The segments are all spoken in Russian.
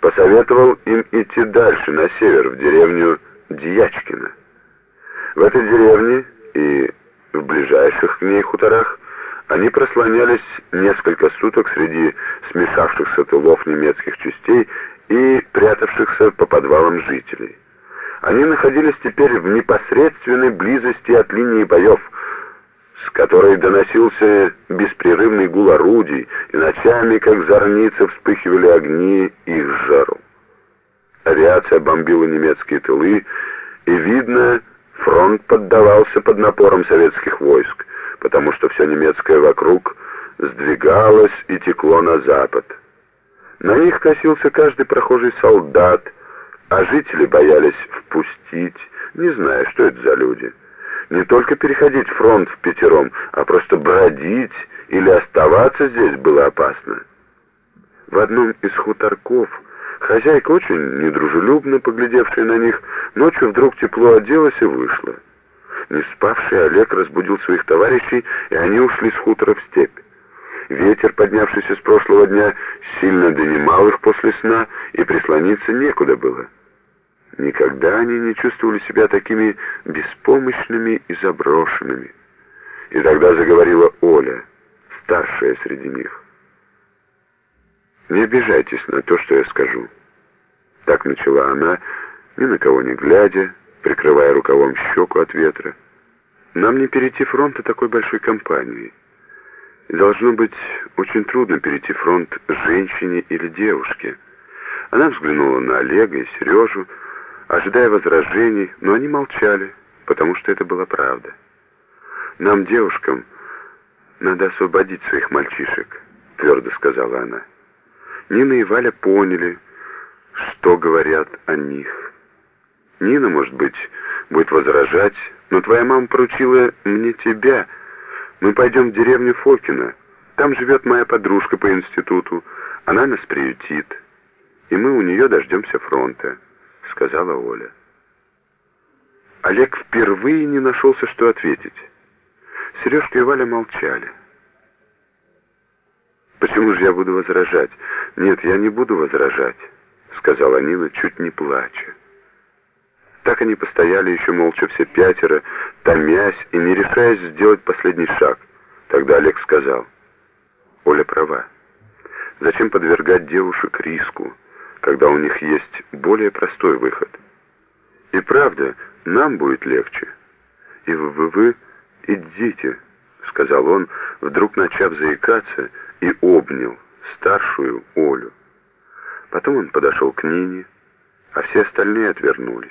посоветовал им идти дальше, на север, в деревню Дьячкино. В этой деревне и в ближайших к ней хуторах они прослонялись несколько суток среди смешавшихся тылов немецких частей и прятавшихся по подвалам жителей. Они находились теперь в непосредственной близости от линии боев, которой доносился беспрерывный гул орудий, и ночами, как зорницы, вспыхивали огни их жару. Авиация бомбила немецкие тылы, и, видно, фронт поддавался под напором советских войск, потому что все немецкое вокруг сдвигалось и текло на запад. На них косился каждый прохожий солдат, а жители боялись впустить, не зная, что это за люди. Не только переходить фронт в пятером, а просто бродить или оставаться здесь было опасно. В одном из хуторков хозяйка, очень недружелюбно поглядевшая на них, ночью вдруг тепло оделась и вышла. Не спавший Олег разбудил своих товарищей, и они ушли с хутора в степь. Ветер, поднявшийся с прошлого дня, сильно донимал их после сна, и прислониться некуда было. Никогда они не чувствовали себя такими беспомощными и заброшенными. И тогда заговорила Оля, старшая среди них. «Не обижайтесь на то, что я скажу». Так начала она, ни на кого не глядя, прикрывая рукавом щеку от ветра. «Нам не перейти фронта такой большой компанией. И должно быть очень трудно перейти фронт женщине или девушке». Она взглянула на Олега и Сережу, ожидая возражений, но они молчали, потому что это была правда. «Нам, девушкам, надо освободить своих мальчишек», — твердо сказала она. Нина и Валя поняли, что говорят о них. Нина, может быть, будет возражать, но твоя мама поручила мне тебя. Мы пойдем в деревню Фокина. Там живет моя подружка по институту. Она нас приютит. И мы у нее дождемся фронта. — сказала Оля. Олег впервые не нашелся, что ответить. Сережка и Валя молчали. «Почему же я буду возражать?» «Нет, я не буду возражать», — сказала Нина, чуть не плача. Так они постояли еще молча все пятеро, томясь и не решаясь сделать последний шаг. Тогда Олег сказал, «Оля права. Зачем подвергать девушек риску?» Когда у них есть более простой выход. И правда, нам будет легче. И вы, вы идите, сказал он, вдруг начав заикаться, и обнял старшую Олю. Потом он подошел к Нине, а все остальные отвернулись.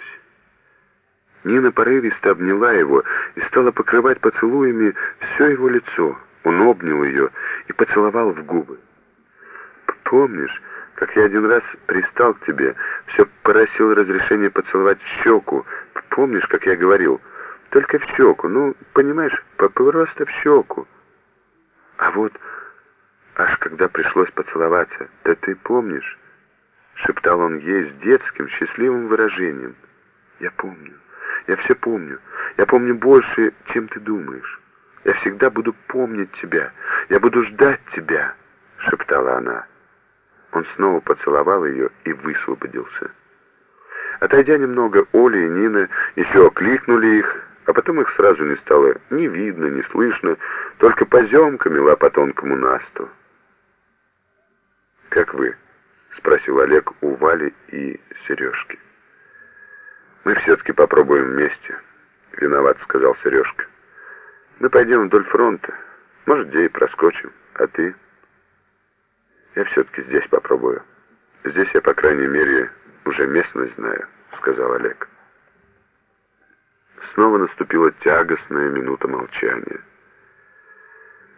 Нина порывисто обняла его и стала покрывать поцелуями все его лицо. Он обнял ее и поцеловал в губы. «Помнишь, как я один раз пристал к тебе, все просил разрешения поцеловать щеку. Помнишь, как я говорил? Только в щеку, ну, понимаешь, просто в щеку. А вот, аж когда пришлось поцеловаться, да ты помнишь? Шептал он ей с детским, счастливым выражением. Я помню, я все помню. Я помню больше, чем ты думаешь. Я всегда буду помнить тебя. Я буду ждать тебя, шептала она. Он снова поцеловал ее и высвободился. Отойдя немного, Оля и Нина еще окликнули их, а потом их сразу не стало ни видно, ни слышно, только поземка мела по тонкому насту. «Как вы?» — спросил Олег у Вали и Сережки. «Мы все-таки попробуем вместе», — виноват сказал Сережка. «Мы пойдем вдоль фронта, может, где и проскочим, а ты...» Я все-таки здесь попробую. Здесь я, по крайней мере, уже местность знаю, сказал Олег. Снова наступила тягостная минута молчания.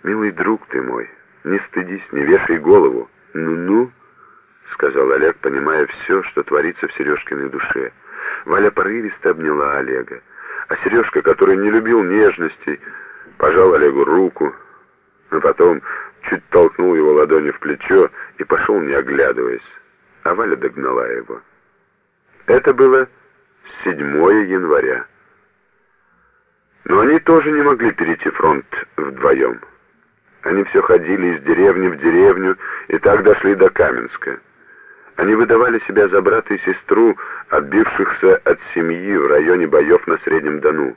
«Милый друг ты мой, не стыдись, не вешай голову. Ну-ну», — сказал Олег, понимая все, что творится в Сережкиной душе. Валя порывисто обняла Олега, а Сережка, который не любил нежностей, пожал Олегу руку, но потом чуть толкнул его ладонью в плечо и пошел, не оглядываясь. А Валя догнала его. Это было 7 января. Но они тоже не могли перейти фронт вдвоем. Они все ходили из деревни в деревню и так дошли до Каменска. Они выдавали себя за брата и сестру, отбившихся от семьи в районе боев на Среднем Дону.